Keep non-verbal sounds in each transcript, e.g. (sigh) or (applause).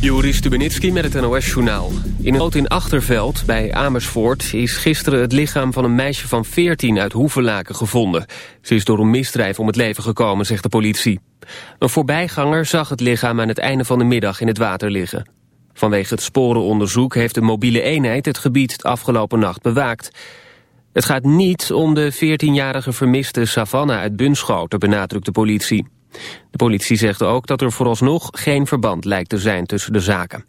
Joris Stubenitski met het NOS-journaal. In een boot in Achterveld, bij Amersfoort... is gisteren het lichaam van een meisje van 14 uit Hoevelaken gevonden. Ze is door een misdrijf om het leven gekomen, zegt de politie. Een voorbijganger zag het lichaam aan het einde van de middag in het water liggen. Vanwege het sporenonderzoek heeft de mobiele eenheid het gebied de afgelopen nacht bewaakt. Het gaat niet om de 14-jarige vermiste Savannah uit Bunschoten, benadrukt de politie. De politie zegt ook dat er vooralsnog geen verband lijkt te zijn tussen de zaken.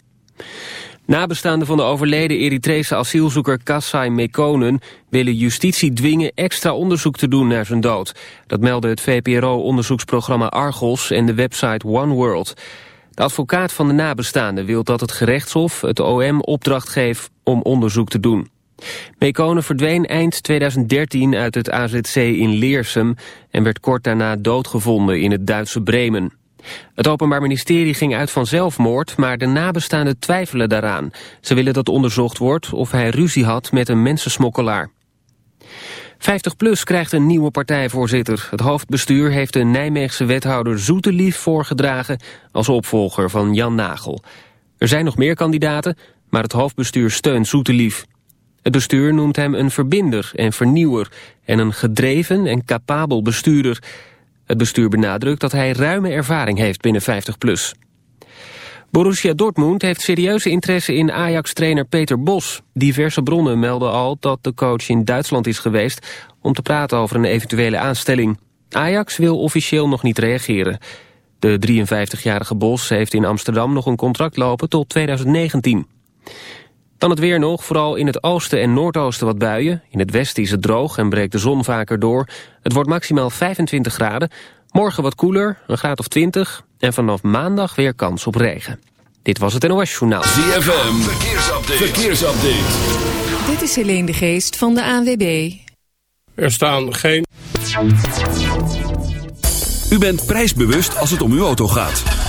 Nabestaanden van de overleden Eritrese asielzoeker Kassai Mekonen willen justitie dwingen extra onderzoek te doen naar zijn dood. Dat meldde het VPRO-onderzoeksprogramma Argos en de website One World. De advocaat van de nabestaanden wil dat het gerechtshof het OM opdracht geeft om onderzoek te doen. Mekonen verdween eind 2013 uit het AZC in Leersum en werd kort daarna doodgevonden in het Duitse Bremen. Het Openbaar Ministerie ging uit van zelfmoord, maar de nabestaanden twijfelen daaraan. Ze willen dat onderzocht wordt of hij ruzie had met een mensensmokkelaar. 50PLUS krijgt een nieuwe partijvoorzitter. Het hoofdbestuur heeft de Nijmeegse wethouder Zoetelief voorgedragen als opvolger van Jan Nagel. Er zijn nog meer kandidaten, maar het hoofdbestuur steunt Zoetelief. Het bestuur noemt hem een verbinder en vernieuwer en een gedreven en capabel bestuurder. Het bestuur benadrukt dat hij ruime ervaring heeft binnen 50PLUS. Borussia Dortmund heeft serieuze interesse in Ajax-trainer Peter Bos. Diverse bronnen melden al dat de coach in Duitsland is geweest... om te praten over een eventuele aanstelling. Ajax wil officieel nog niet reageren. De 53-jarige Bos heeft in Amsterdam nog een contract lopen tot 2019. Dan het weer nog, vooral in het oosten en noordoosten wat buien. In het westen is het droog en breekt de zon vaker door. Het wordt maximaal 25 graden. Morgen wat koeler, een graad of 20. En vanaf maandag weer kans op regen. Dit was het NOS Journaal. ZFM, verkeersupdate. verkeersupdate. Dit is Helene de Geest van de ANWB. Er staan geen... U bent prijsbewust als het om uw auto gaat.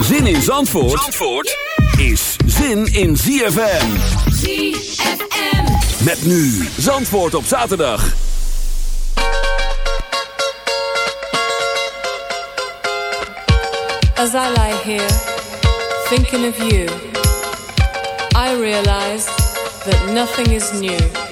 Zin in Zandvoort, Zandvoort is zin in ZFM. ZFM. Met nu Zandvoort op zaterdag. As I lie here, thinking of you, I realize that nothing is new.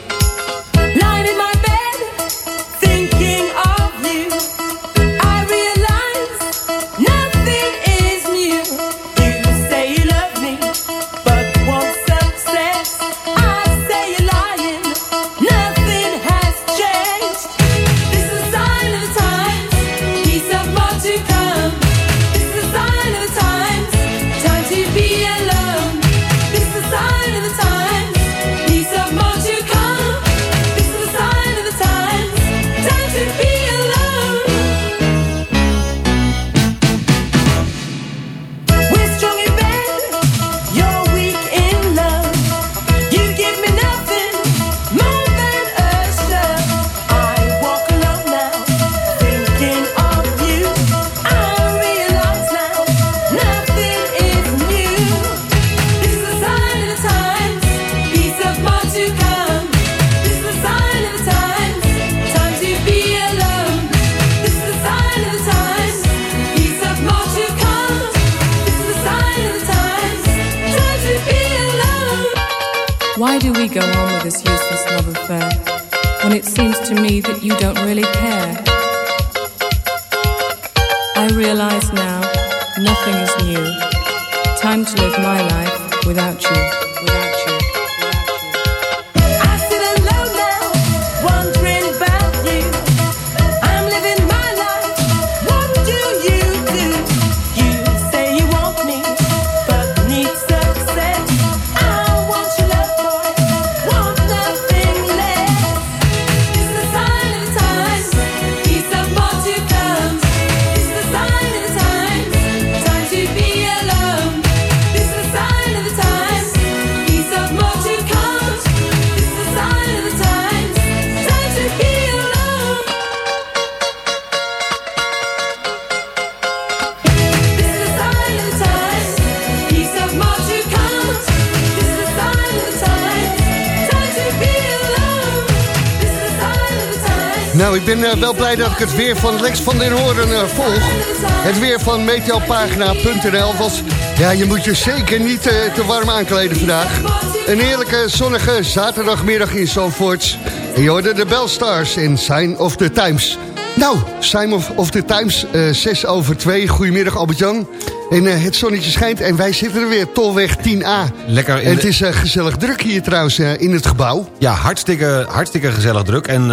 Nou, ik ben eh, wel blij dat ik het weer van Lex van den Hoorn eh, volg. Het weer van meteopagina.nl was... Ja, je moet je zeker niet eh, te warm aankleden vandaag. Een heerlijke zonnige zaterdagmiddag in Zandvoort. En je hoorde de Bellstars in Sign of the Times. Nou, Sign of, the Times, eh 6 over 2. Goedemiddag Albert-Jan. En eh, het zonnetje schijnt en wij zitten er weer, Tolweg 10A. Lekker En het is eh, gezellig druk hier trouwens in het gebouw. Ja, hartstikke, hartstikke gezellig druk. En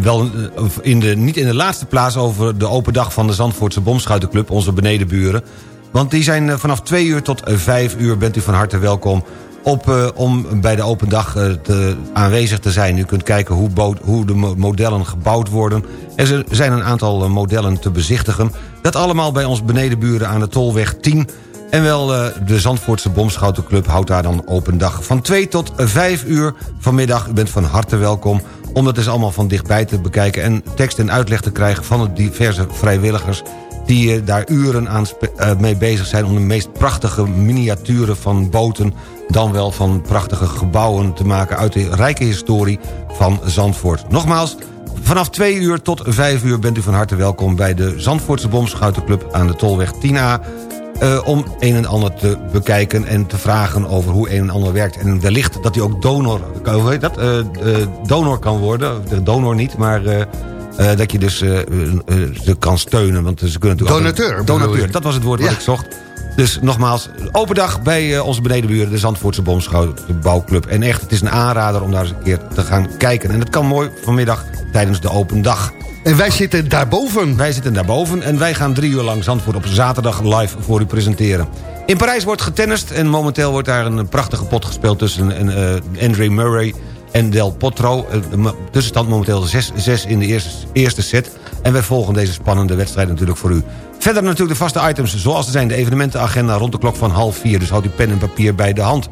wel in de, niet in de laatste plaats over de open dag van de Zandvoortse Bomschuitenclub, onze benedenburen. Want die zijn vanaf 2 uur tot 5 uur bent u van harte welkom op, eh, om bij de open dag eh, te, aanwezig te zijn. U kunt kijken hoe, hoe de mo- modellen gebouwd worden. Er zijn een aantal eh, modellen te bezichtigen. Dat allemaal bij ons benedenburen aan de Tolweg 10... En wel de Zandvoortse Bomschoutenclub houdt daar dan open dag. Van 2 tot 5 uur vanmiddag. U bent van harte welkom om dat dus allemaal van dichtbij te bekijken... en tekst en uitleg te krijgen van de diverse vrijwilligers... die eh, daar uren aan eh, mee bezig zijn... om de meest prachtige miniaturen van boten... dan wel van prachtige gebouwen te maken... uit de rijke historie van Zandvoort. Nogmaals, Vanaf 2 uur tot 5 uur bent u van harte welkom bij de Zandvoortse Bomschuitenclub aan de Tolweg 10A. eh, om een en ander te bekijken en te vragen over hoe een en ander werkt. En wellicht dat u ook donor, hoe heet dat? Donor kan worden. De donor niet, maar eh, dat je dus eh, eh, eh, ze kan steunen. Want ze kunnen natuurlijk Donateur, Donateur, dat was het woord wat Ja. ik zocht. Dus nogmaals, open dag bij onze benedenburen... de Zandvoortse Bomschuitenbouwclub. En echt, het is een aanrader om daar eens een keer te gaan kijken. En dat kan mooi vanmiddag tijdens de open dag. En wij zitten daarboven. Wij zitten daarboven en wij gaan drie uur lang Zandvoort op zaterdag live voor u presenteren. In Parijs wordt getennist en momenteel wordt daar een prachtige pot gespeeld... tussen eh Andre Murray en Del Potro. Eh, tussenstand momenteel 6-6 in de eerste, eerste set. En wij volgen deze spannende wedstrijd natuurlijk voor u. Verder natuurlijk de vaste items zoals er zijn. De evenementenagenda rond de klok van half vier. Dus houd uw pen en papier bij de hand.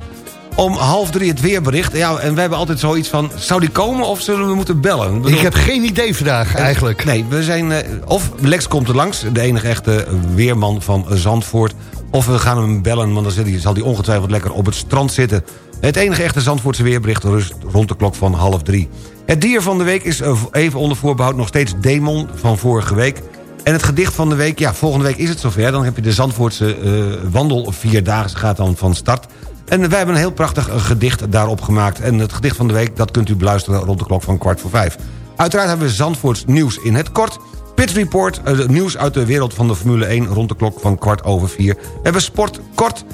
Om half drie het weerbericht. Ja, en we hebben altijd zoiets van... zou die komen of zullen we moeten bellen? Ik bedoel- Ik heb geen idee vandaag eigenlijk. Nee, we zijn... eh, of Lex komt er langs, de enige echte weerman van Zandvoort... of we gaan hem bellen, want dan zal hij ongetwijfeld lekker op het strand zitten. Het enige echte Zandvoortse weerbericht rust rond de klok van half drie. Het dier van de week is eh, even onder voorbehoud nog steeds Demon van vorige week... En het gedicht van de week, ja, volgende week is het zover. Dan heb je de Zandvoortse eh wandel vierdaagse gaat dan van start. En wij hebben een heel prachtig eh, gedicht daarop gemaakt. En het gedicht van de week, dat kunt u beluisteren rond de klok van kwart voor vijf. Uiteraard hebben we Zandvoorts nieuws in het kort. Pit Report, nieuws uit de wereld van de Formule 1 rond de klok van kwart over vier. We hebben sport kort.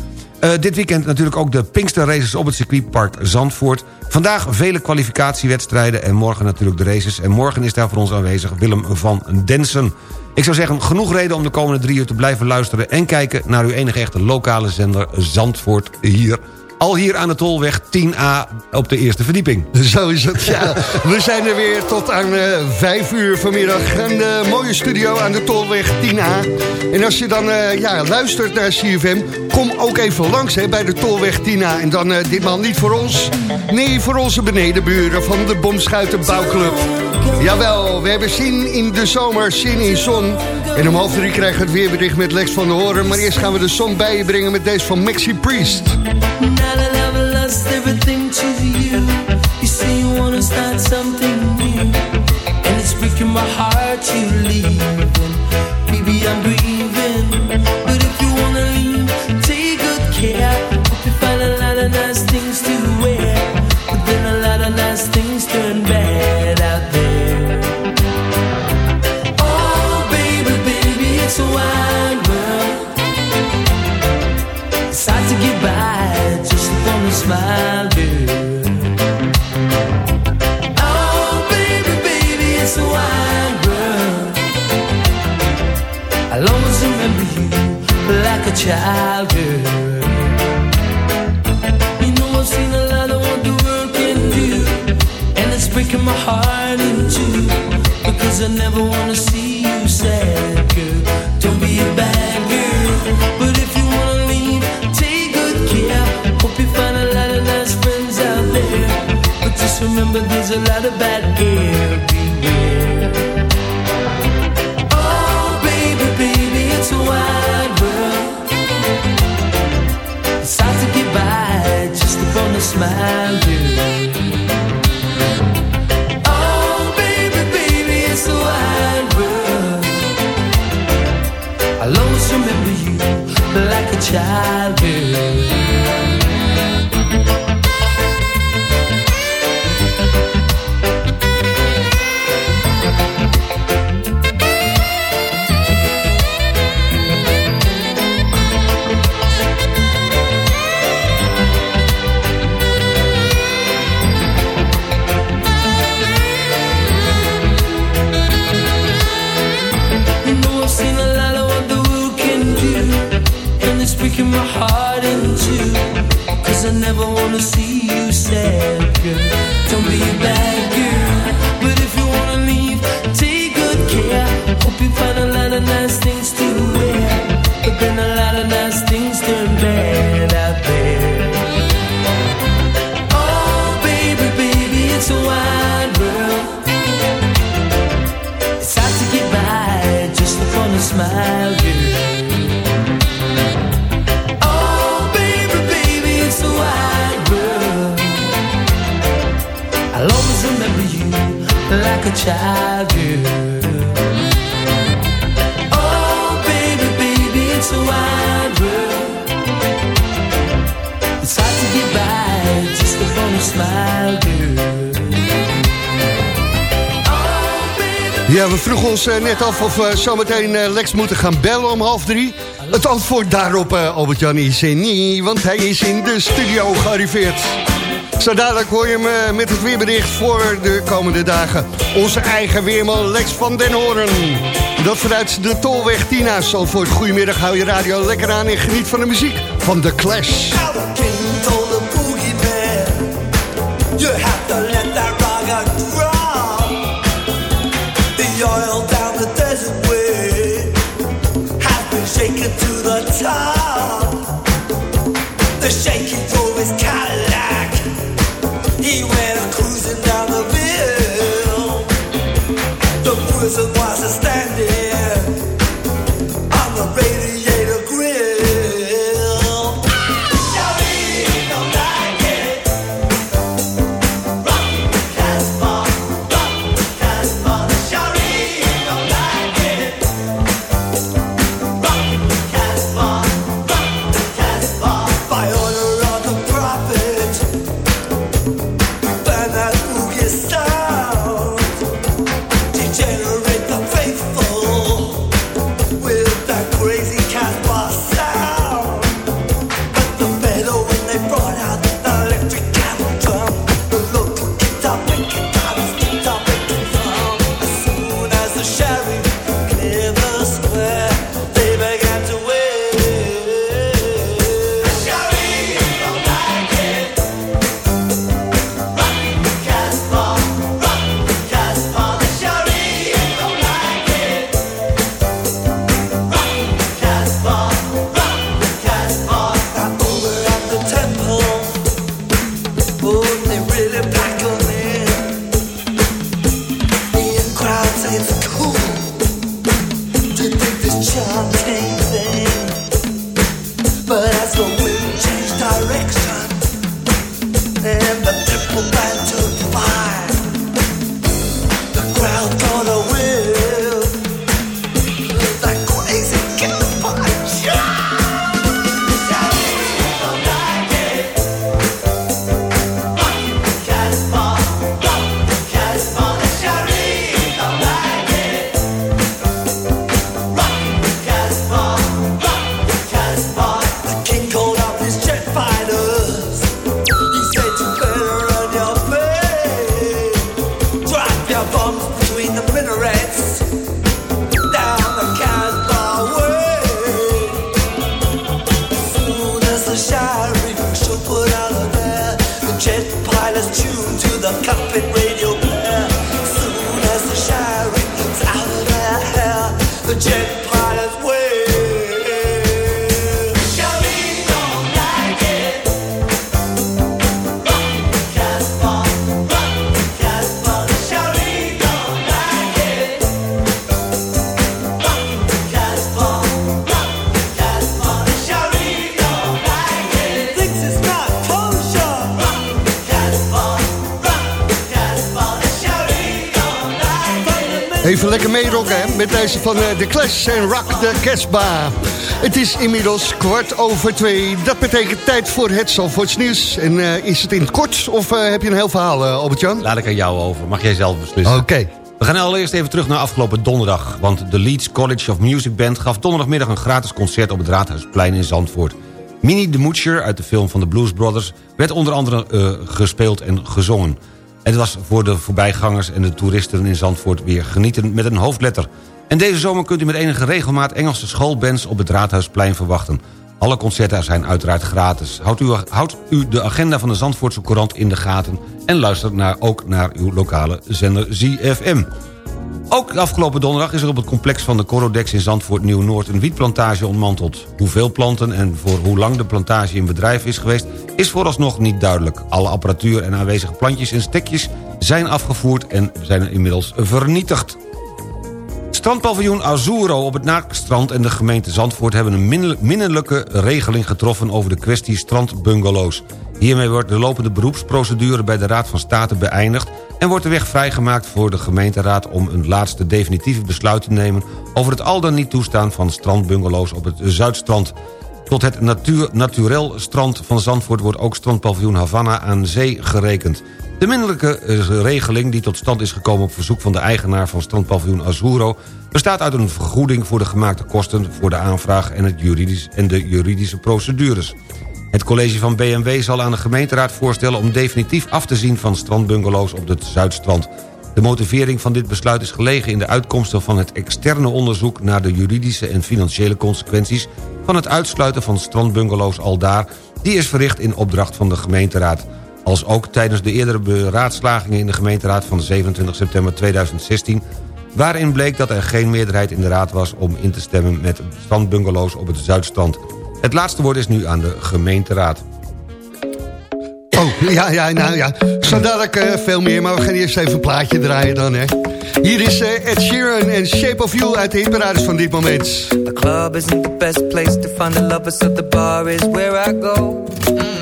Eh, dit weekend natuurlijk ook de Pinkster Races op het circuitpark Zandvoort. Vandaag vele kwalificatiewedstrijden en morgen natuurlijk de races. En morgen is daar voor ons aanwezig Willem van Densen. Ik zou zeggen, genoeg reden om de komende drie uur te blijven luisteren... en kijken naar uw enige echte lokale zender Zandvoort hier. Al hier aan de Tolweg 10A op de eerste verdieping. Zo is het, ja. We zijn er weer tot aan eh, vijf uur vanmiddag. Een eh, mooie studio aan de Tolweg 10A. En als je dan eh, ja, luistert naar CFM... kom ook even langs hè, bij de Tolweg 10A. En dan ditmaal niet voor ons. Nee, voor onze benedenburen van de Bomschuitenbouwclub. Jawel, we hebben zin in de zomer, zin in zon. En om half drie krijgen we het weerbericht met Lex van der Hoorn. Maar eerst gaan we de song bij je brengen met deze van Maxi Priest. I've lost everything to you, you say you wanna start something new, and it's breaking my heart to leave. Girl. Oh. I'll always remember you like a child, girl. You know I've seen a lot of what the world can do, and it's breaking my heart in two. Because I never wanna see you sad, girl. Don't be a bad girl, but remember there's a lot of bad everywhere Oh baby, baby, it's a wide world. It's hard to get by just upon a smile, girl Oh baby, baby, it's a wide world. I'll always remember you like a child, girl wanna see child Oh baby, baby, it's a wild world It's hard to get by just Ja, we vroegen ons eh, net af of we zometeen eh, Lex moeten gaan bellen om half drie. Het antwoord daarop, eh, Albert-Jan, is in niet, want hij is in de studio gearriveerd. Zo dadelijk hoor je me met het weerbericht voor de komende dagen. Onze eigen weerman Lex van den Horen. Dat vanuit de Tolweg Tina. Zalvoort, goedemiddag, hou je radio lekker aan en geniet van de muziek van The Clash. Shaken to the top This is why I'm standing. van eh, de Clash en Rock de Casbah. Het is inmiddels kwart over twee. Dat betekent tijd voor het nieuws. En eh, is het in het kort of eh, heb je een heel verhaal, uh, Albert-Jan? Laat ik aan jou over. Mag jij zelf beslissen. Oké. We gaan allereerst even terug naar afgelopen donderdag. Want de Leeds College of Music Band gaf donderdagmiddag een gratis concert op het Raadhuisplein in Zandvoort. Minnie de Moocher uit de film van de Blues Brothers werd onder andere gespeeld en gezongen. Het was voor de voorbijgangers en de toeristen in Zandvoort weer genieten met een hoofdletter. En deze zomer kunt u met enige regelmaat Engelse schoolbands op het Raadhuisplein verwachten. Alle concerten zijn uiteraard gratis. Houdt u, houdt u de agenda van de Zandvoortse Courant in de gaten... en luister naar, ook naar uw lokale zender ZFM. Ook afgelopen donderdag is er op het complex van de Corodex in Zandvoort Nieuw-Noord... een wietplantage ontmanteld. Hoeveel planten en voor hoe lang de plantage in bedrijf is geweest... is vooralsnog niet duidelijk. Alle apparatuur en aanwezige plantjes en stekjes zijn afgevoerd... en zijn inmiddels vernietigd. Strandpaviljoen Azuro op het Naakstrand en de gemeente Zandvoort... hebben een minnelijke regeling getroffen over de kwestie strandbungalows. Hiermee wordt de lopende beroepsprocedure bij de Raad van State beëindigd... en wordt de weg vrijgemaakt voor de gemeenteraad om een laatste definitieve besluit te nemen... over het al dan niet toestaan van strandbungalows op het Zuidstrand. Tot het natuur, naturel strand van Zandvoort wordt ook strandpaviljoen Havana aan zee gerekend. De minderlijke eh, regeling die tot stand is gekomen op verzoek van de eigenaar van strandpaviljoen Azuro... bestaat uit een vergoeding voor de gemaakte kosten voor de aanvraag en, het juridisch, en de juridische procedures. Het college van BMW zal aan de gemeenteraad voorstellen om definitief af te zien van strandbungalows op het Zuidstrand. De motivering van dit besluit is gelegen in de uitkomsten van het externe onderzoek naar de juridische en financiële consequenties van het uitsluiten van strandbungalows aldaar, die is verricht in opdracht van de gemeenteraad als ook tijdens de eerdere beraadslagingen in de gemeenteraad van 27 september 2016... waarin bleek dat er geen meerderheid in de raad was om in te stemmen met strandbungalows op het Zuidstrand. Het laatste woord is nu aan de gemeenteraad. Oh, ja, ja, nou ja. Zo dadelijk uh, veel meer, maar we gaan eerst even een plaatje draaien dan, hè. Hier is uh, Ed Sheeran en Shape of You uit de hitparades van dit moment. The club isn't the best place to find the lovers, so the bar is where I go. And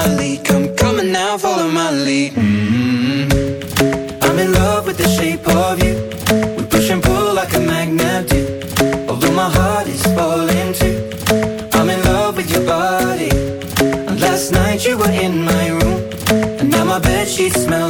Come, now, follow my lead. Mm-hmm. I'm in love with the shape of you. We push and pull like a magnet do. Although my heart is falling too. I'm in love with your body. And last night you were in my room. And now my bed sheets smell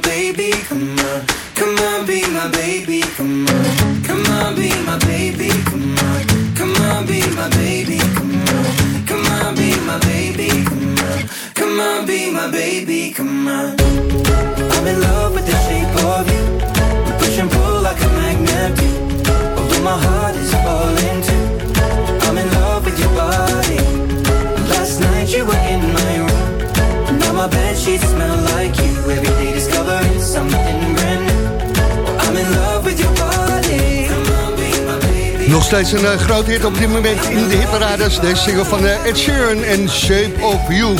baby, come steeds een eh, uh, groot hit op dit moment in de hitparades. Deze single van eh, Ed Sheeran en Shape of You.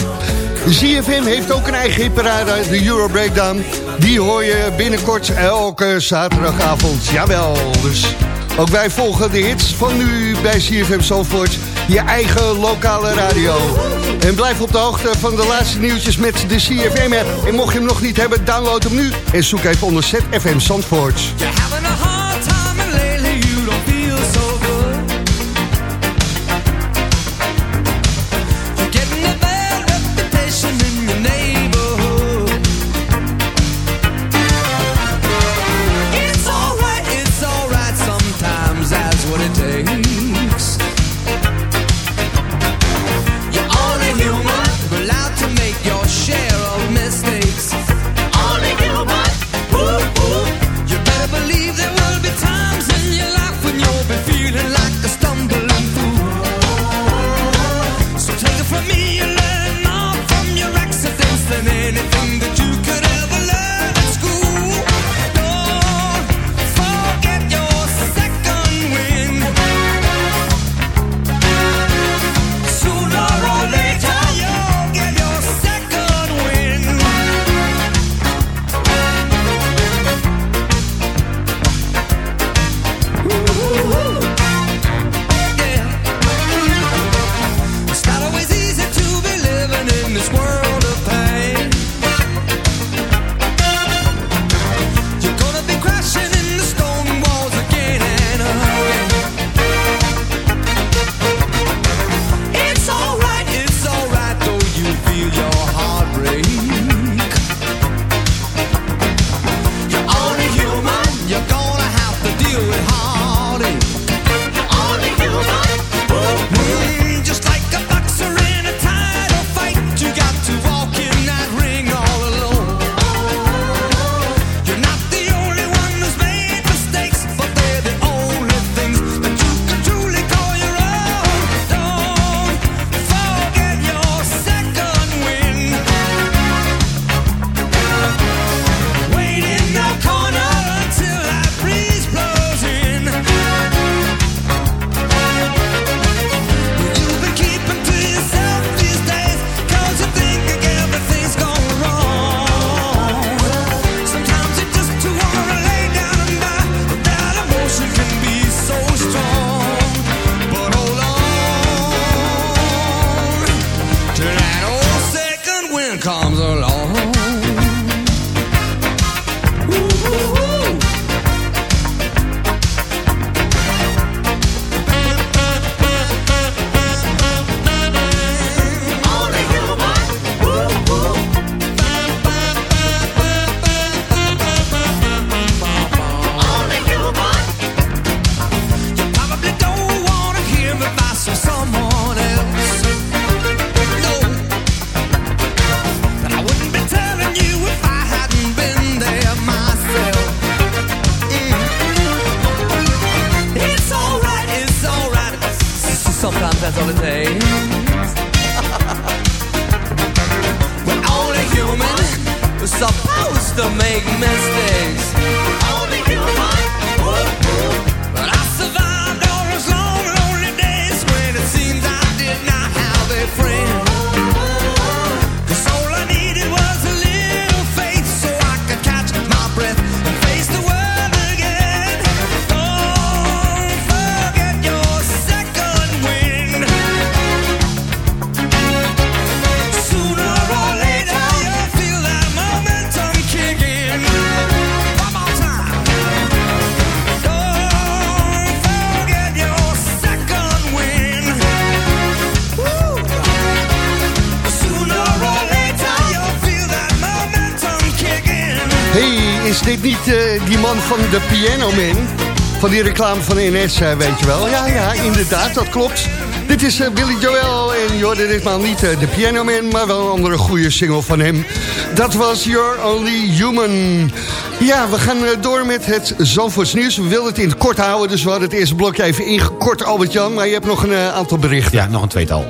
ZFM heeft ook een eigen hitparade, de Euro Breakdown. Die hoor je binnenkort elke zaterdagavond. Jawel, dus ook wij volgen de hits van nu bij ZFM Zandvoort. Je eigen lokale radio. En blijf op de hoogte van de laatste nieuwtjes met de CFM-app. En mocht je hem nog niet hebben, download hem nu. En zoek even onder ZFM Zandvoort. comes along. Van de Piano Man? Van die reclame van NS, eh, weet je wel. Ja, ja, inderdaad, dat klopt. Dit is eh, Billy Joel en je hoorde ditmaal niet de Piano Man... maar wel een andere goede single van hem. Dat was Your Only Human. Ja, we gaan door met het Zandvoorts nieuws. We wilden het in het kort houden, dus we hadden het eerste blokje even ingekort, Albert-Jan. Maar je hebt nog een aantal berichten. Ja, nog een tweetal.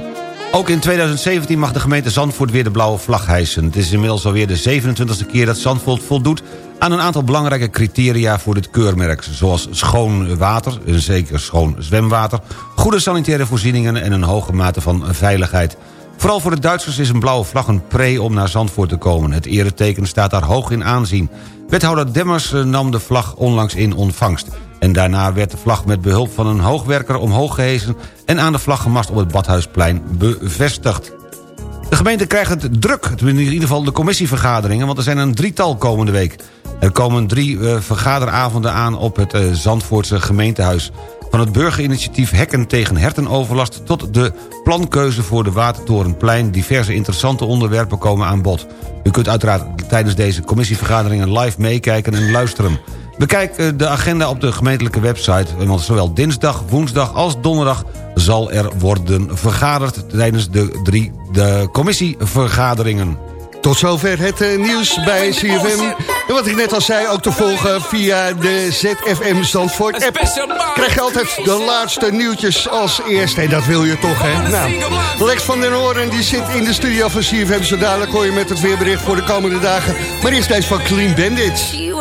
Ook in 2017 mag de gemeente Zandvoort weer de blauwe vlag hijsen. Het is inmiddels alweer de 27e keer dat Zandvoort voldoet aan een aantal belangrijke criteria voor dit keurmerk... zoals schoon water, zeker schoon zwemwater... goede sanitaire voorzieningen en een hoge mate van veiligheid. Vooral voor de Duitsers is een blauwe vlag een pre om naar Zandvoort te komen. Het ereteken staat daar hoog in aanzien. Wethouder Demmers eh, nam de vlag onlangs in ontvangst. En daarna werd de vlag met behulp van een hoogwerker omhoog gehezen... en aan de vlaggemast op het Badhuisplein bevestigd. De gemeente krijgt het druk, in ieder geval de commissievergaderingen... want er zijn een drietal komende week. Er komen drie uh, vergaderavonden aan op het uh, Zandvoortse gemeentehuis. Van het burgerinitiatief Hekken tegen hertenoverlast... tot de plankeuze voor de Watertorenplein. Diverse interessante onderwerpen komen aan bod. U kunt uiteraard tijdens deze commissievergaderingen live meekijken en luisteren. Bekijk eh, de agenda op de gemeentelijke website... want zowel dinsdag, woensdag als donderdag zal er worden vergaderd... tijdens de drie de commissievergaderingen. Tot zover het uh, nieuws bij CFM. En wat ik net al zei, ook te volgen via de ZFM Zandvoort app. Krijg je altijd de laatste nieuwtjes als eerste. En dat wil je toch, hè? Nou, Lex van den Hoorn die zit in de studio van CFM. Zo dadelijk hoor je met het weerbericht voor de komende dagen. Maar eerst deze van Clean Bandit.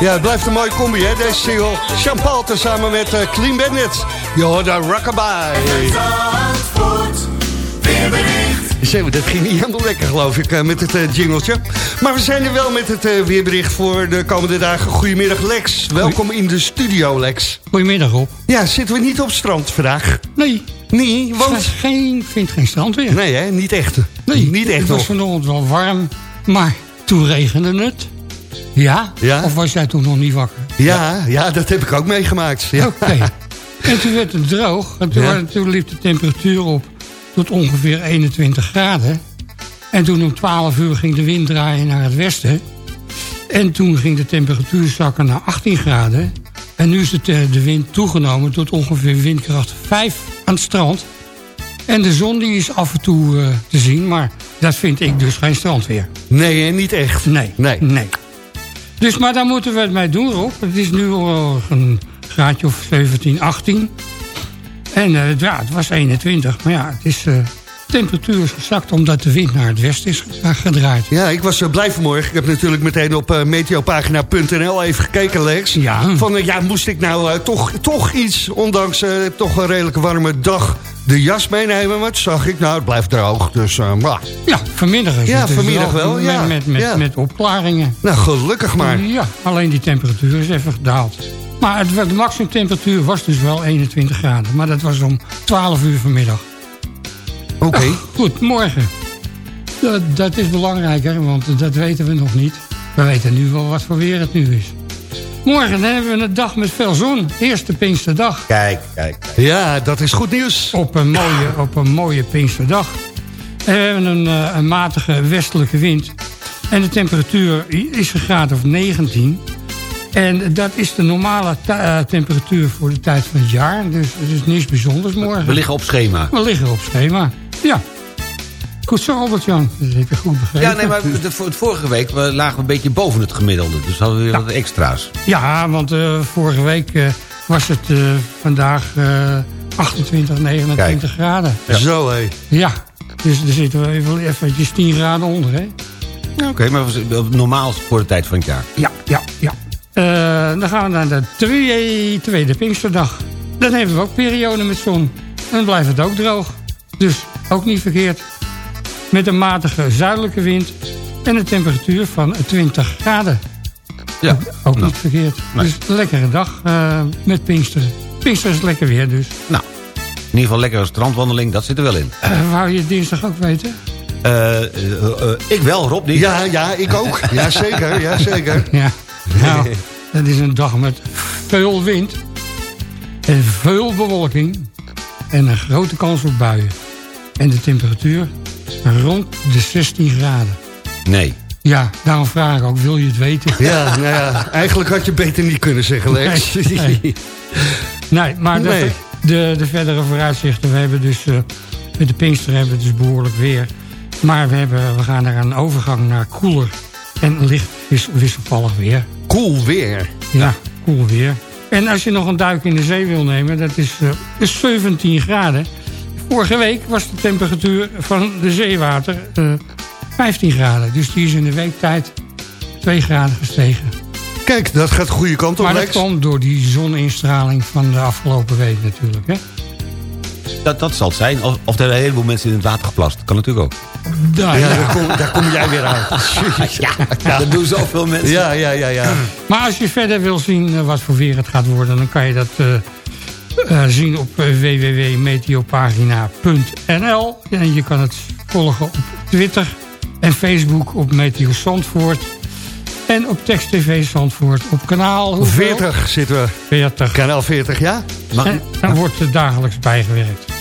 Ja, het blijft een mooie combi, hè, deze single. Jean-Paul samen met eh, Clean Bandit. Je hoort daar Rockabye. Zo, dat ging niet helemaal lekker, geloof ik, eh, met het uh, jingeltje. Maar we zijn er wel met het uh, weerbericht voor de komende dagen. Goedemiddag, Lex. Welkom in de studio, Lex. Goedemiddag, Rob. Ja, zitten we niet op strand vandaag? Nee. Nee, want... Geen, vind geen strand weer. Nee, hè? Niet echt. Nee, niet echt het was vanochtend wel warm, maar toen regende het. Ja? ja? Of was jij toen nog niet wakker? Ja, ja dat heb ik ook meegemaakt. Ja. Oké. En toen werd het droog. En toen, Ja. toen liep de temperatuur op tot ongeveer 21 graden. En toen om 12 uur ging de wind draaien naar het westen. En toen ging de temperatuur zakken naar 18 graden. En nu is het, eh, de wind toegenomen tot ongeveer windkracht 5 aan het strand. En de zon die is af en toe eh, te zien, maar dat vind ik dus geen strandweer. Nee, hè, niet echt. Nee, Nee. nee. Dus, maar daar moeten we het mee doen, Rob. Het is nu al een graadje of 17, 18. En eh, ja, het was 21. Maar ja, het is, eh, temperatuur is gezakt omdat de wind naar het westen is ge- gedraaid. Ja, ik was uh, blij vanmorgen. Ik heb natuurlijk meteen op uh, meteopagina.nl even gekeken, Lex. Ja. Van, uh, ja, moest ik nou uh, toch, toch iets, ondanks toch een redelijk warme dag, de jas meenemen? Toen zag ik, nou, het blijft droog. Dus, maar. Ja, vanmiddag is Ja, het dus vanmiddag wel, ja. Met, met, met, Ja. met opklaringen. Nou, gelukkig maar. Ja, alleen die temperatuur is even gedaald. Maar het, de maximumtemperatuur was dus wel 21 graden. Maar dat was om 12 uur vanmiddag. Oké. Okay. Goed, morgen. Dat, dat is belangrijker, want dat weten we nog niet. We weten nu wel wat voor weer het nu is. Morgen hebben we een dag met veel zon. Eerste Pinksterdag. Kijk, kijk, kijk. Ja, dat is goed nieuws. Op een mooie, op een mooie Pinksterdag. En we hebben een, uh, een matige westelijke wind. En de temperatuur is een graad of 19. En dat is de normale uh, temperatuur voor de tijd van het jaar. Dus het is niets bijzonders morgen. We liggen op schema. We liggen op schema, ja. Goed zo, Albert-Jan. Je goed begrepen. Ja, nee, maar de, de, vorige week we lagen we een beetje boven het gemiddelde. Dus hadden we weer ja. wat extra's. Ja, want uh, vorige week uh, was het uh, vandaag 28, 29 Kijk. graden. Ja. Zo, hé. Ja, dus daar zitten we even eventjes 10 graden onder, hè. Oké, okay, maar normaal voor de tijd van het jaar. Ja, ja, ja. Uh, dan gaan we naar de tweede, tweede Pinksterdag. Dan hebben we ook periode met zon. En dan blijft het ook droog. Dus ook niet verkeerd. Met een matige zuidelijke wind. En een temperatuur van 20 graden. Ja. Ook nou. niet verkeerd. Nee. Dus een lekkere dag uh, met Pinksteren. Pinksteren is lekker weer dus. Nou, in ieder geval lekkere strandwandeling. Dat zit er wel in. Uh, wou je dinsdag ook weten? Uh, ik wel, Rob niet. Ja, ja, ik ook. (laughs) Ja, zeker. Ja, zeker. ja. (laughs) Nou, het is een dag met veel wind en veel bewolking en een grote kans op buien. En de temperatuur rond de 16 graden. Nee. Ja, daarom vraag ik ook, wil je het weten? Ja, nou ja, eigenlijk had je beter niet kunnen zeggen, Lex. Nee, nee. nee maar de, nee. de, de, verdere vooruitzichten, we hebben dus, uh, met de Pinkster hebben we dus behoorlijk weer. Maar we, hebben, we gaan naar een overgang naar koeler en licht wisselvallig weer. Cool weer. Ja, cool weer. En als je nog een duik in de zee wil nemen, dat is, uh, is 17 graden. Vorige week was de temperatuur van de zeewater uh, 15 graden. Dus die is in de week tijd 2 graden gestegen. Kijk, dat gaat de goede kant op, Maar Lex. dat komt door die zoninstraling van de afgelopen week natuurlijk, hè? Dat, dat zal het zijn. Of, of er een heleboel mensen in het water geplast. Kan natuurlijk ook. Daar, ja, ja. Daar, kom, daar, kom, jij weer aan. (laughs) ja, ja, dat doen zoveel mensen. Ja, ja, ja, ja. Maar als je verder wil zien uh, wat voor weer het gaat worden... dan kan je dat uh, uh, zien op www.meteopagina.nl. En je kan het volgen op Twitter en Facebook op Meteo Zandvoort. En op Text TV Zandvoort op kanaal... Hoeveel? 40 zitten we. 40. Kanaal 40, ja? Mag, en dan wordt er dagelijks bijgewerkt.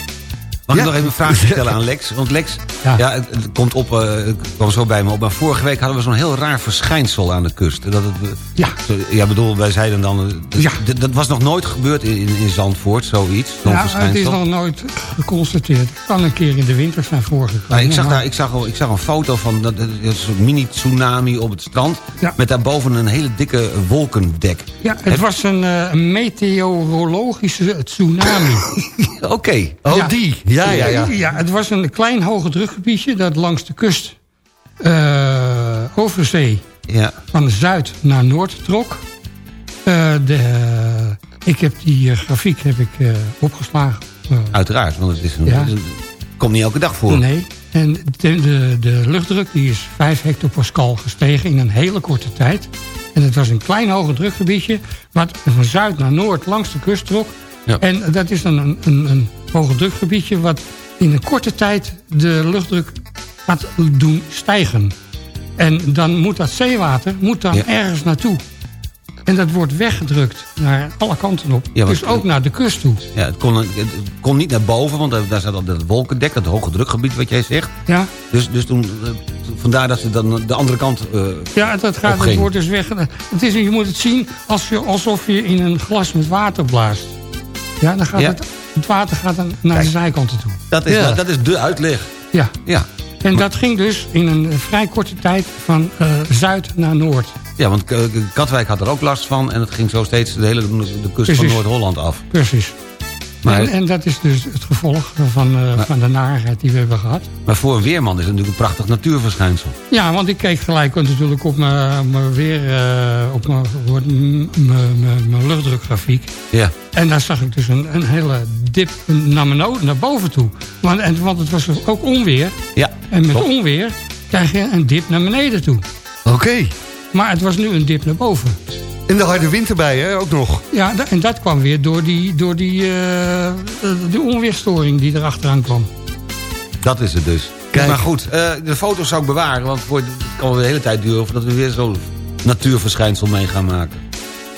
Mag ja. ik nog even een vraag (laughs) stellen aan Lex? Want Lex, ja. ja het, het, komt op, uh, het kwam zo bij me op. Maar vorige week hadden we zo'n heel raar verschijnsel aan de kust. Dat het, ja. Ja, bedoel, wij zeiden dan... Dat, ja. dat was nog nooit gebeurd in, in, in Zandvoort, zoiets. Ja, het is nog nooit geconstateerd. Het kan een keer in de winter zijn voorgekomen. Nou, ik, zag daar, ik, zag, ik zag een foto van dat, dat een mini-tsunami op het strand. Ja. Met daarboven een hele dikke wolkendek. Ja, het Heb... was een, uh, meteorologische tsunami. (laughs) Oké. Okay. Oh, ja. die. Ja, ja, ja. Ja, het was een klein hoge drukgebiedje dat langs de kust uh, over zee ja. van zuid naar noord trok. de, ik heb die eh, grafiek heb ik, eh, opgeslagen. Eh, Uiteraard, want het, is een, Ja. het komt niet elke dag voor. Nee, en de, de, de luchtdruk die is 5 hectopascal gestegen in een hele korte tijd. En het was een klein hoge drukgebiedje... wat van zuid naar noord langs de kust trok. Ja. En dat is dan een, een, een hoge drukgebiedje... wat in een korte tijd de luchtdruk gaat doen stijgen. En dan moet dat zeewater moet dan Ja. ergens naartoe. En dat wordt weggedrukt naar alle kanten op. Ja, dus ook naar de kust toe. Ja, het, kon, het kon niet naar boven, want daar, zat al dat wolkendek, dat hoge drukgebied wat jij zegt. Ja, Dus, dus toen, eh, vandaar dat ze dan de andere kant eh, Ja, dat gaat, het wordt dus weg. Het is, je moet het zien als je, alsof je in een glas met water blaast. Ja, dan gaat Ja. Het, het water gaat dan naar Kijk. de zijkanten toe. Dat is, Ja. dat, dat is de uitleg. Ja. Ja. En dat ging dus in een vrij korte tijd van eh, zuid naar noord. Ja, want Katwijk had er ook last van... en het ging zo steeds de hele de kust van. Noord-Holland af. Precies. Maar, En, en dat is dus het gevolg van, eh, van de narigheid die we hebben gehad. maar voor een weerman is het natuurlijk een prachtig natuurverschijnsel. Ja, want ik keek gelijk natuurlijk op mijn mijn weer, eh, op mijn- op mijn- mijn mijn- mijn luchtdrukgrafiek. Ja. En daar zag ik dus een, een hele dip naar, naar boven toe. Want, en, want het was ook onweer. Ja, En met onweer krijg je een dip naar beneden toe. Oké. Maar het was nu een dip naar boven. En de harde wind erbij, hè, ook nog. Ja, en dat kwam weer door die, door die, eh, eh, die onweerstoring die erachteraan kwam. Dat is het dus. Kijk. Maar goed, eh, de foto's zou ik bewaren... want het kan wel de hele tijd duren... voordat we weer zo'n natuurverschijnsel mee gaan maken.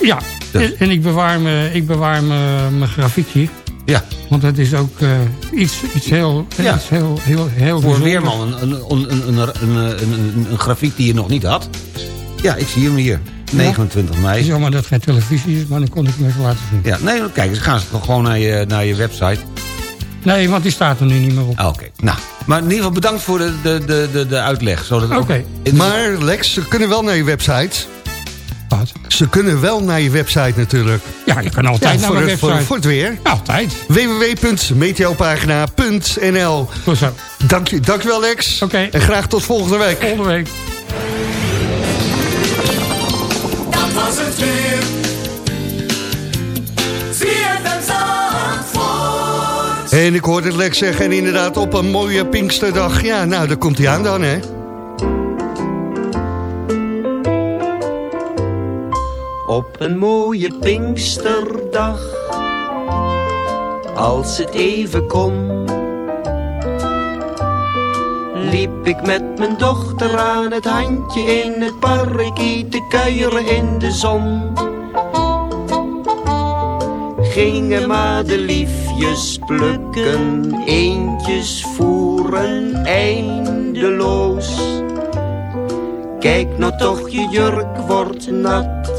Ja, Dus. en, ik bewaar, me, ik bewaar me, mijn grafiekje. Ja, Want dat is ook eh, iets, iets heel, Ja. iets heel, heel, heel voor weerman een, een, een, een, een, een, een, een grafiek die je nog niet had. Ja, ik zie hem hier. 29 Het is mei. jammer dat geen televisie is, maar dan kon ik hem even laten zien. Ja, nee, kijk, eens gaan ze toch gewoon naar je, naar je website. Nee, want die staat er nu niet meer op. Ah, Oké, nou. Maar in ieder geval bedankt voor de, de, de, de, de uitleg. Oké. Maar Lex, ze kunnen wel naar je website. Wat? Ze kunnen wel naar je website natuurlijk. Ja, je kan altijd Ja, naar voor, mijn het, voor, website. voor het weer. Altijd. www.meteopagina.nl Goed zo. Dank je, dankjewel Lex. Oké. En graag tot volgende week. Volgende week. Dat was het weer. En ik hoorde Lex zeggen, en inderdaad op een mooie Pinksterdag. Ja, nou, daar komt hij aan dan, hè. Op een mooie Pinksterdag, als het even kon, liep ik met mijn dochter aan het handje in het parkie te kuieren in de zon. Gingen madeliefjes plukken, eentjes voeren eindeloos. Kijk nou toch, je jurk wordt nat,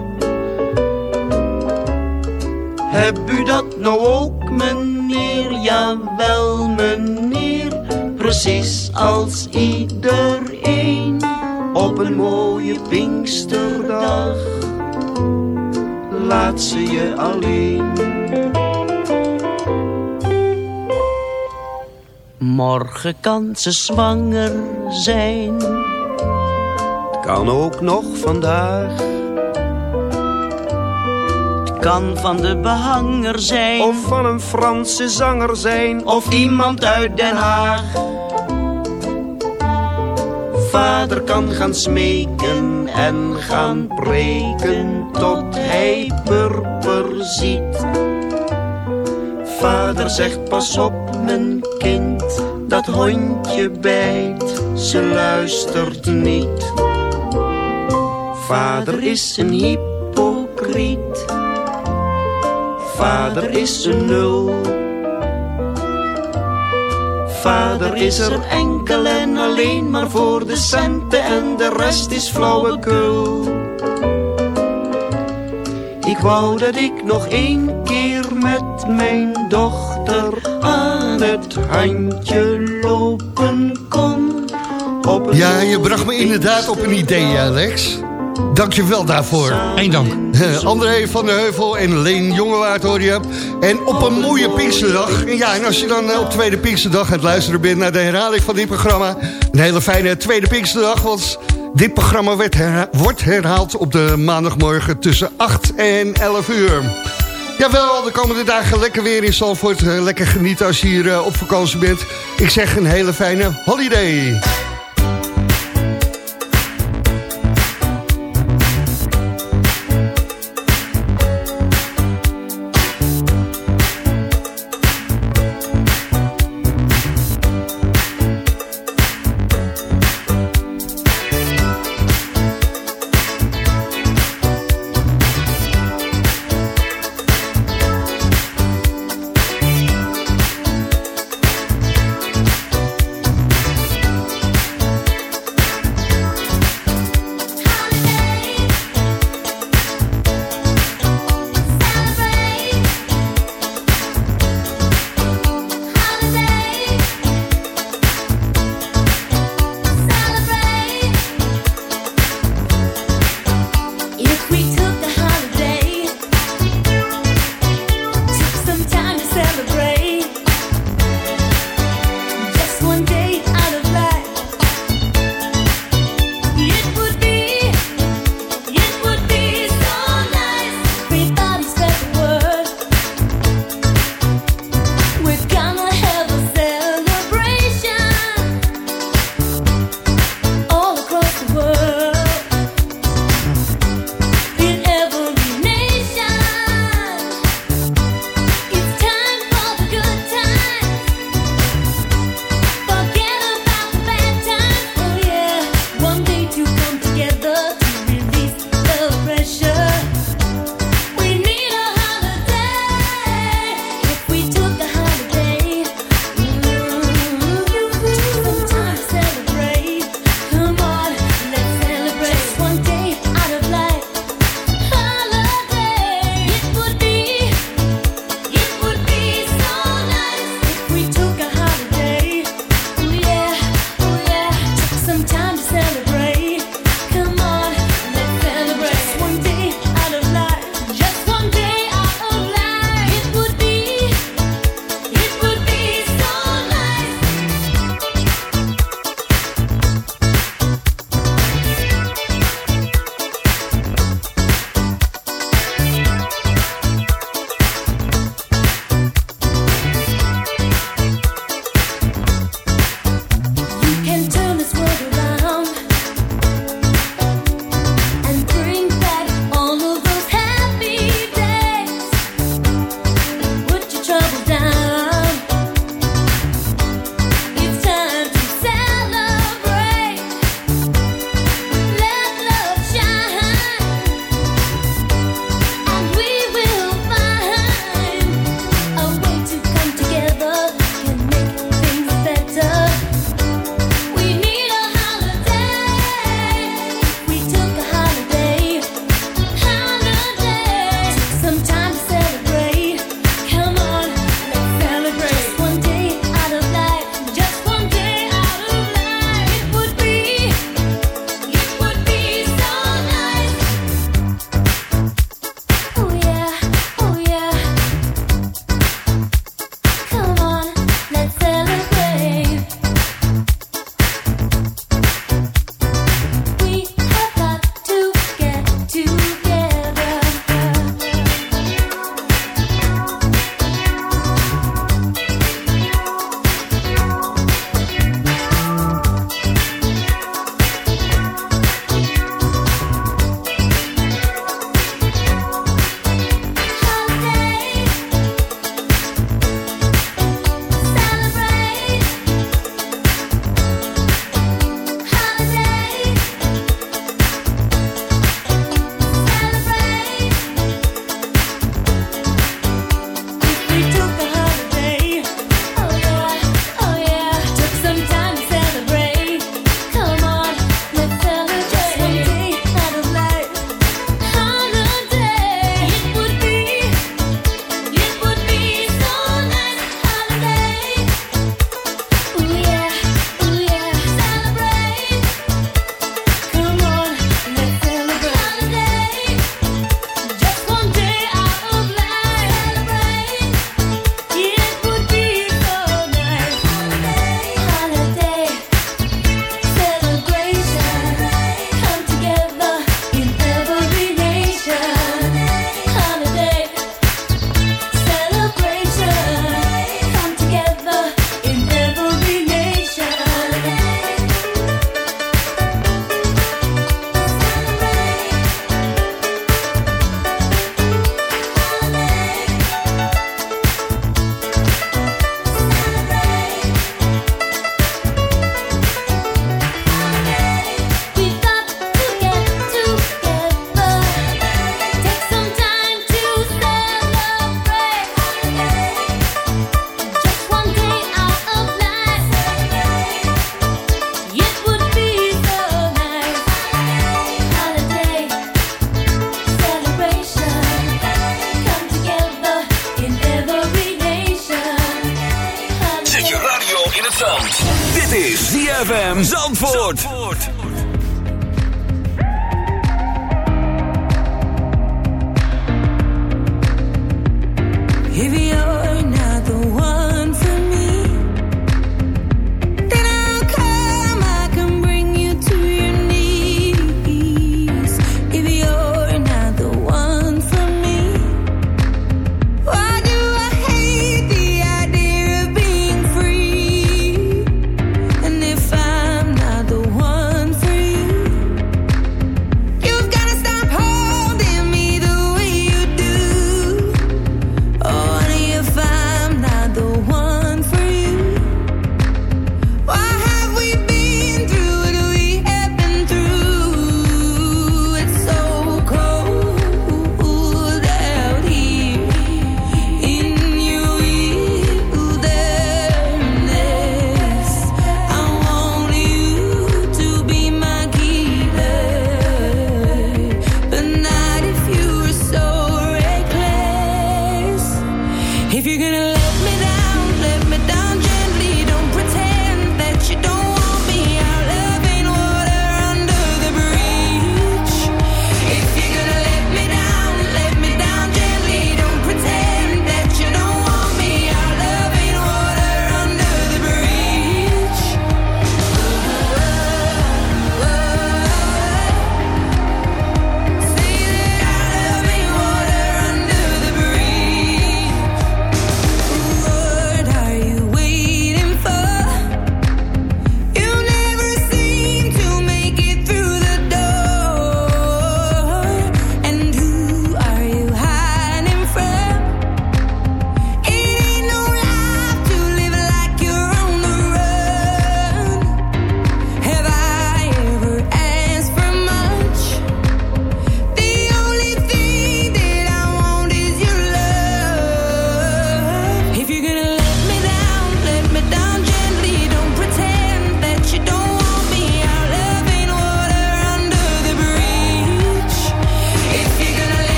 Heb u dat nou ook meneer? Jawel meneer, precies als iedereen op een mooie Pinksterdag. Laat ze je alleen. Morgen kan ze zwanger zijn. Kan ook nog vandaag. Kan van de behanger zijn. Of van een Franse zanger zijn. Of iemand uit Den Haag. Vader kan gaan smeken en gaan preken tot hij purper ziet. Vader vader zegt pas op mijn kind, dat hondje bijt, ze luistert niet. Vader is een hypocriet, vader is een nul. Vader is er enkel en alleen maar voor de centen en de rest is flauwekul. Ik wou dat ik nog één keer met mijn dochter aan het handje lopen kon. Ja, je bracht me inderdaad op een idee, Alex. Dank je wel daarvoor. Eén dank. (laughs) André van der Heuvel en Leen Jongewaard hoor je. En op een mooie Pinksterdag. En ja, en als je dan eh, op tweede Pinksterdag aan het luisteren bent... naar de herhaling van dit programma... een hele fijne tweede Pinksterdag... want dit programma werd herha- wordt herhaald op de maandagmorgen... tussen 8 en 11 uur. Jawel, de komende dagen lekker weer in Zandvoort. Eh, Lekker genieten als je hier eh, op vakantie bent. Ik zeg een hele fijne holiday.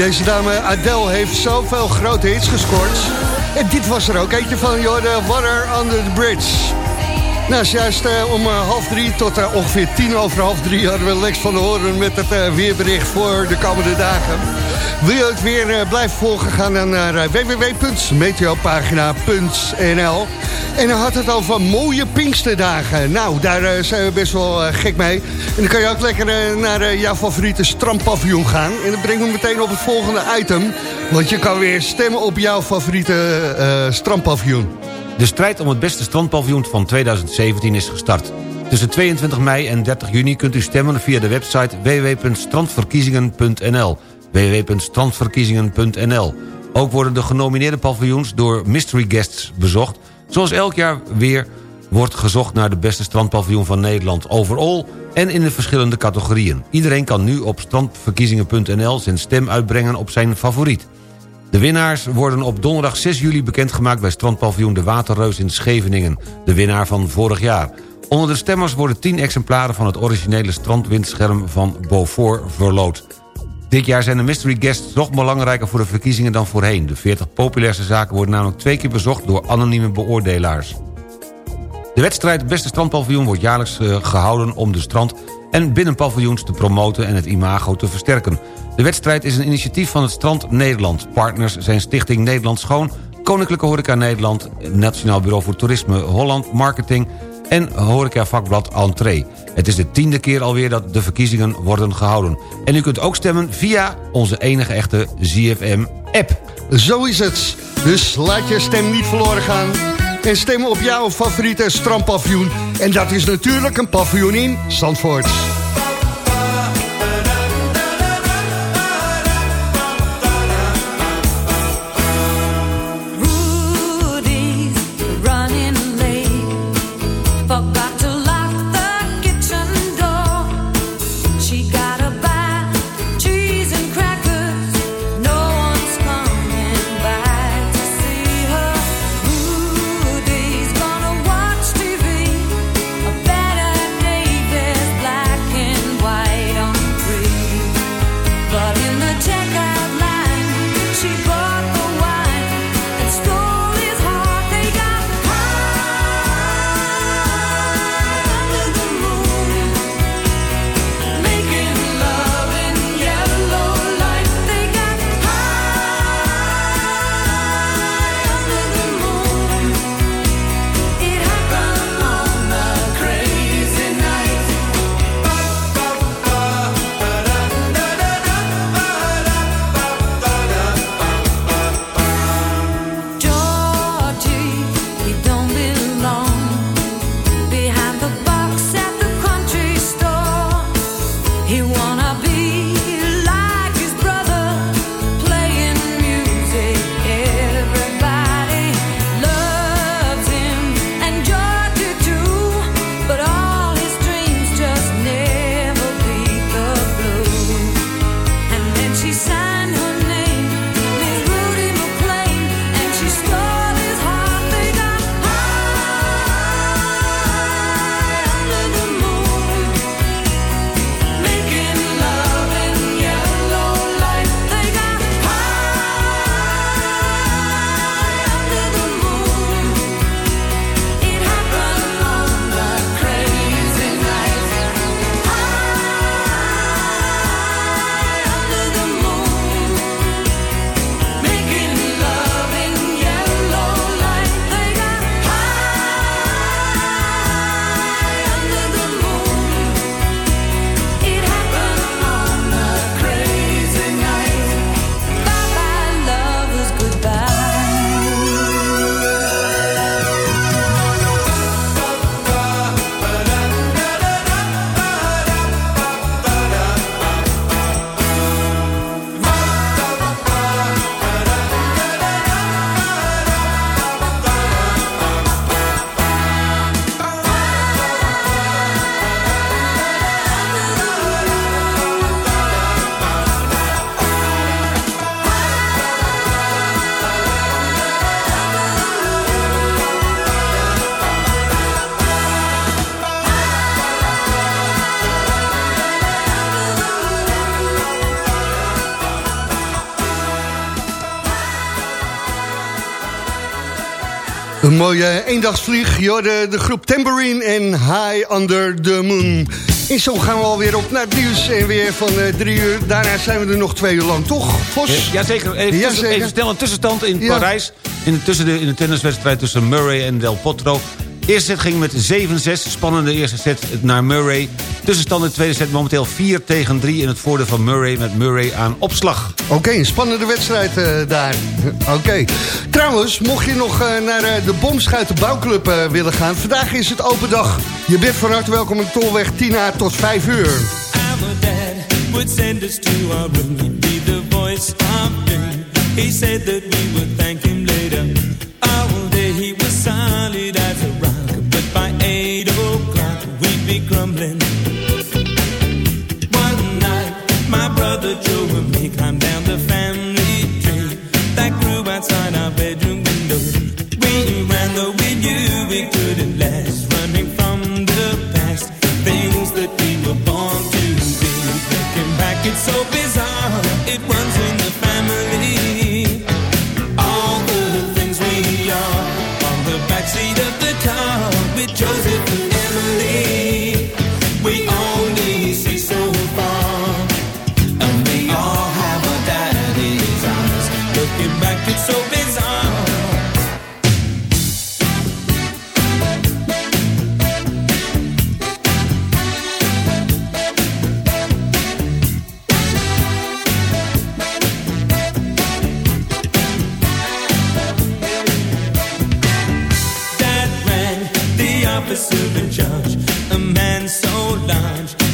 Deze dame Adele heeft zoveel grote hits gescoord. En dit was er ook eentje van, joh, de Water Under the Bridge. Nou, is juist eh, om eh, half drie tot eh, ongeveer tien over half drie... hadden we Lex van de Horen met het weerbericht voor de komende dagen. Wil je het weer eh, blijven volgen, ga dan naar eh, www.meteopagina.nl. En dan had het over mooie Pinksterdagen. Nou, daar eh, zijn we best wel gek mee. En dan kan je ook lekker naar jouw favoriete strandpaviljoen gaan. En dat brengt me meteen op het volgende item. Want je kan weer stemmen op jouw favoriete eh strandpaviljoen. De strijd om het beste strandpaviljoen van 2017 is gestart. Tussen 22 mei en 30 juni kunt u stemmen via de website www.strandverkiezingen.nl www.strandverkiezingen.nl Ook worden de genomineerde paviljoens door mystery guests bezocht... zoals elk jaar weer wordt gezocht naar de beste strandpaviljoen van Nederland... overal en in de verschillende categorieën. Iedereen kan nu op strandverkiezingen.nl zijn stem uitbrengen op zijn favoriet. De winnaars worden op donderdag 6 juli bekendgemaakt... bij strandpaviljoen De Waterreus in Scheveningen. De winnaar van vorig jaar. Onder de stemmers worden 10 exemplaren van het originele strandwindscherm van Beaufort verloot. Dit jaar zijn de mystery guests nog belangrijker voor de verkiezingen dan voorheen. De 40 populairste zaken worden namelijk twee keer bezocht door anonieme beoordelaars. De wedstrijd Beste Strandpaviljoen wordt jaarlijks eh, gehouden om de strand- en binnenpaviljoens te promoten en het imago te versterken. De wedstrijd is een initiatief van het Strand Nederland. Partners zijn Stichting Nederland Schoon, Koninklijke Horeca Nederland... Nationaal Bureau voor Toerisme Holland, Marketing en horecavakblad Entree. Het is de tiende keer alweer dat de verkiezingen worden gehouden. En u kunt ook stemmen via onze enige echte ZFM-app. Zo is het. Dus laat je stem niet verloren gaan. En stem op jouw favoriete strandpaviljoen. En dat is natuurlijk een paviljoen in Zandvoort. Een mooie eendagsvlieg. joh, de, groep Tambourine en High Under the Moon. En zo gaan we alweer op naar het nieuws en weer van eh, drie uur. Daarna zijn we er nog twee uur lang, toch, Vos? Jazeker, even, Ja, even snel een tussenstand in Ja. Parijs. In de, tussen de, in de tenniswedstrijd tussen Murray en Del Potro. Eerste set ging met 7-6. Spannende eerste set naar Murray. Tussenstand in de tweede set momenteel 4 tegen 3 in het voordeel van Murray met Murray aan opslag. Oké, een spannende wedstrijd eh, daar. (laughs) Oké. Trouwens, mocht je nog eh, naar eh, de Bomschuitenbouwclub eh willen gaan... vandaag is het open dag. Je bent van harte welkom in Tolweg 10A tot 5 uur. Our dad would send us to our room. He'd be the voice of doom. He said that we would thank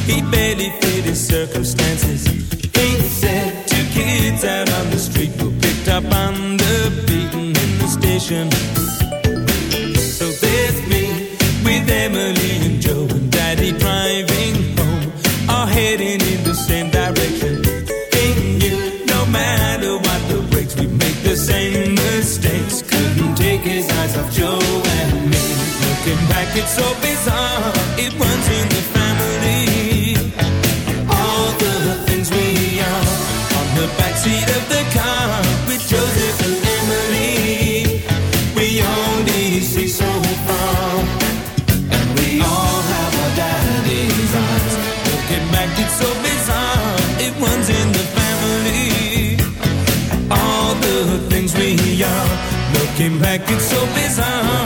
he barely fit his circumstances. He said two kids out on the street were picked up on the in the station. So there's me with Emily and Joe and Daddy driving home, all heading in the same direction. No matter what the we make the same mistakes. Couldn't take his eyes off Joe and me. Looking back, it's so Looking back, it's so bizarre.